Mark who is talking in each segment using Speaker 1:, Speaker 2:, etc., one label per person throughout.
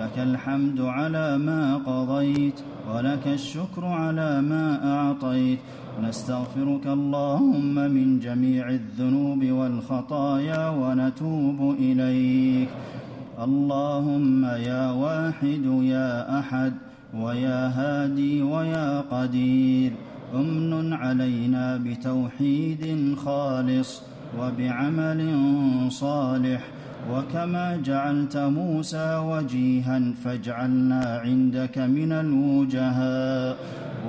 Speaker 1: لك الحمد على ما قضيت ولك الشكر على ما أعطيت. نستغفرك اللهم من جميع الذنوب والخطايا ونتوب إليك. اللهم يا واحد يا أحد ويا هادي ويا قدير. أمن علينا بتوحيد خالص وبعمل صالح. وكما جعلت موسى وجيها فاجعلنا عندك من الوجهاء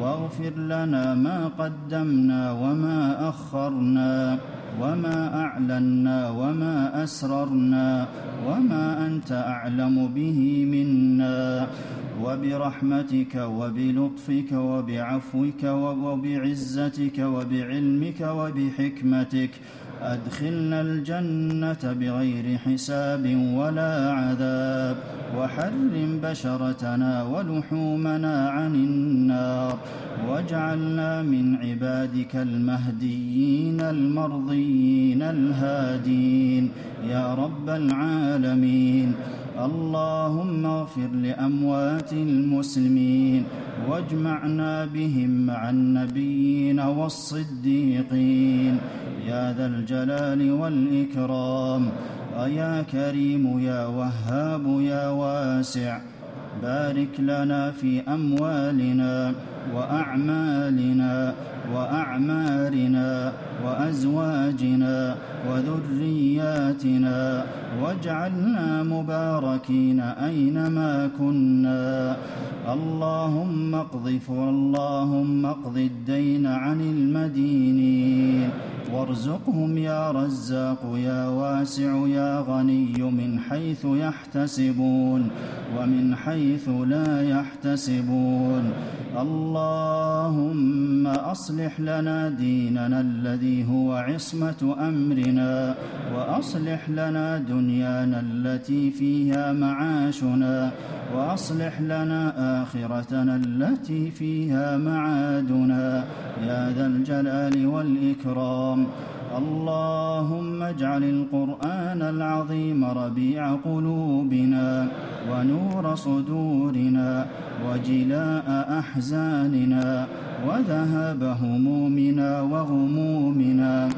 Speaker 1: واغفر لنا ما قدمنا وما أخرنا وما أعلنا وما أسررنا وما أنت أعلم به منا وبرحمتك وبلطفك وبعفوك وبعزتك وبعلمك وبحكمتك أدخلنا الجنة بغير حساب ولا عذاب وحرم بشرتنا ولحومنا عن النار واجعلنا من عبادك المهديين المرضيين الهادين يا رب العالمين اللهم اغفر لأموات المسلمين واجمعنا بهم مع النبيين والصديقين. يا ذا الجلال والإكرام. أيا كريم يا وهاب يا واسع. بارك لنا في أموالنا وأعمالنا وأعمارنا وأزواجنا وذرياتنا واجعلنا مباركين أينما كنا. اللهم اقض اللهم اقض الدين عن المدينين. وارزقهم يا رزاق يا واسع يا غني من حيث يحتسبون ومن حيث لا يحتسبون. اللهم اصلح لنا ديننا الذي هو عصمة أمرنا وأصلح لنا دنيانا التي فيها معاشنا وأصلح لنا آخرتنا التي فيها معادنا. يا ذا الجلال والإكرام. اللهم اجعل القرآن العظيم ربيع قلوبنا ونور صدورنا وجلاء أحزاننا وذهاب همومنا وغمومنا.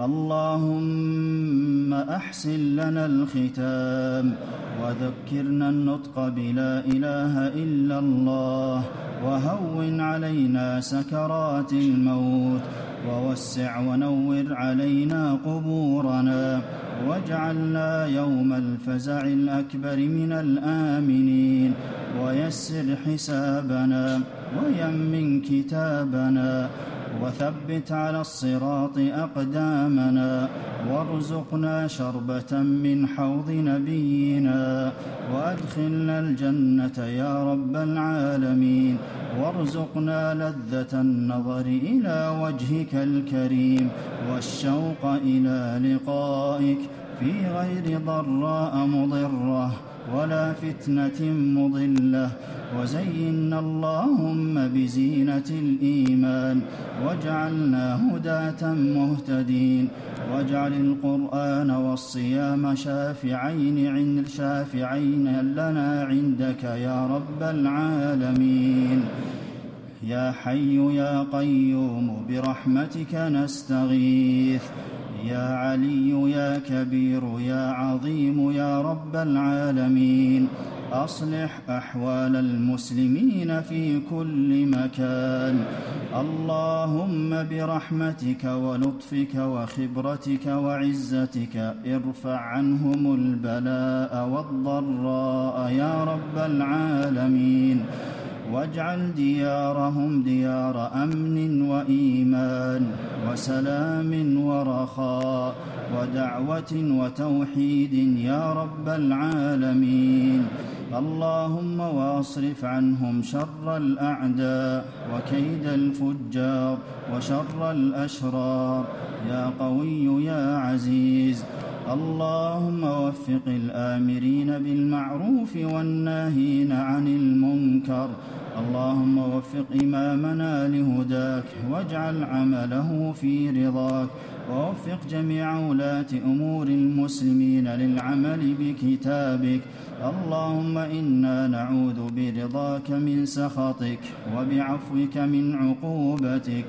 Speaker 1: اللهم أحسن لنا الختام وذكرنا النطق بلا إله إلا الله وهون علينا سكرات الموت. ووسع ونور علينا قبورنا. واجعلنا يوم الفزع الأكبر من الآمنين. ويسر حسابنا. ويمن كتابنا. وثبت على الصراط أقدامنا. وارزقنا شربة من حوض نبينا وأدخلنا الجنة يا رب العالمين. وارزقنا لذة النظر إلى وجهك الكريم والشوق إلى لقائك في غير ضراء مضرة ولا فتنة مضلة. وزينا اللهم بزينة الإيمان واجعلنا هداة مهتدين واجعل القرآن والصيام شافعين عند شافعين لنا عندك يا رب العالمين يا حي يا قيوم برحمتك نستغيث يا علي يا كبير يا عظيم يا رب العالمين أصلح أحوال المسلمين في كل مكان. اللهم برحمتك ولطفك وخبرتك وعزتك ارفع عنهم البلاء والضراء يا رب العالمين. واجعل ديارهم ديار أمن وإيمان وسلام ورخاء ودعوة وتوحيد يا رب العالمين. اللهم واصرف عنهم شر الأعداء وكيد الفجار وشر الأشرار. يا قوي يا عزيز اللهم وفق الآمرين بالمعروف والناهين عن المنكر. اللهم وفق إمامنا لهداك واجعل عمله في رضاك ووفق جميع ولاة أمور المسلمين للعمل بكتابك اللهم إنا نعوذ برضاك من سخطك وبعفوك من عقوبتك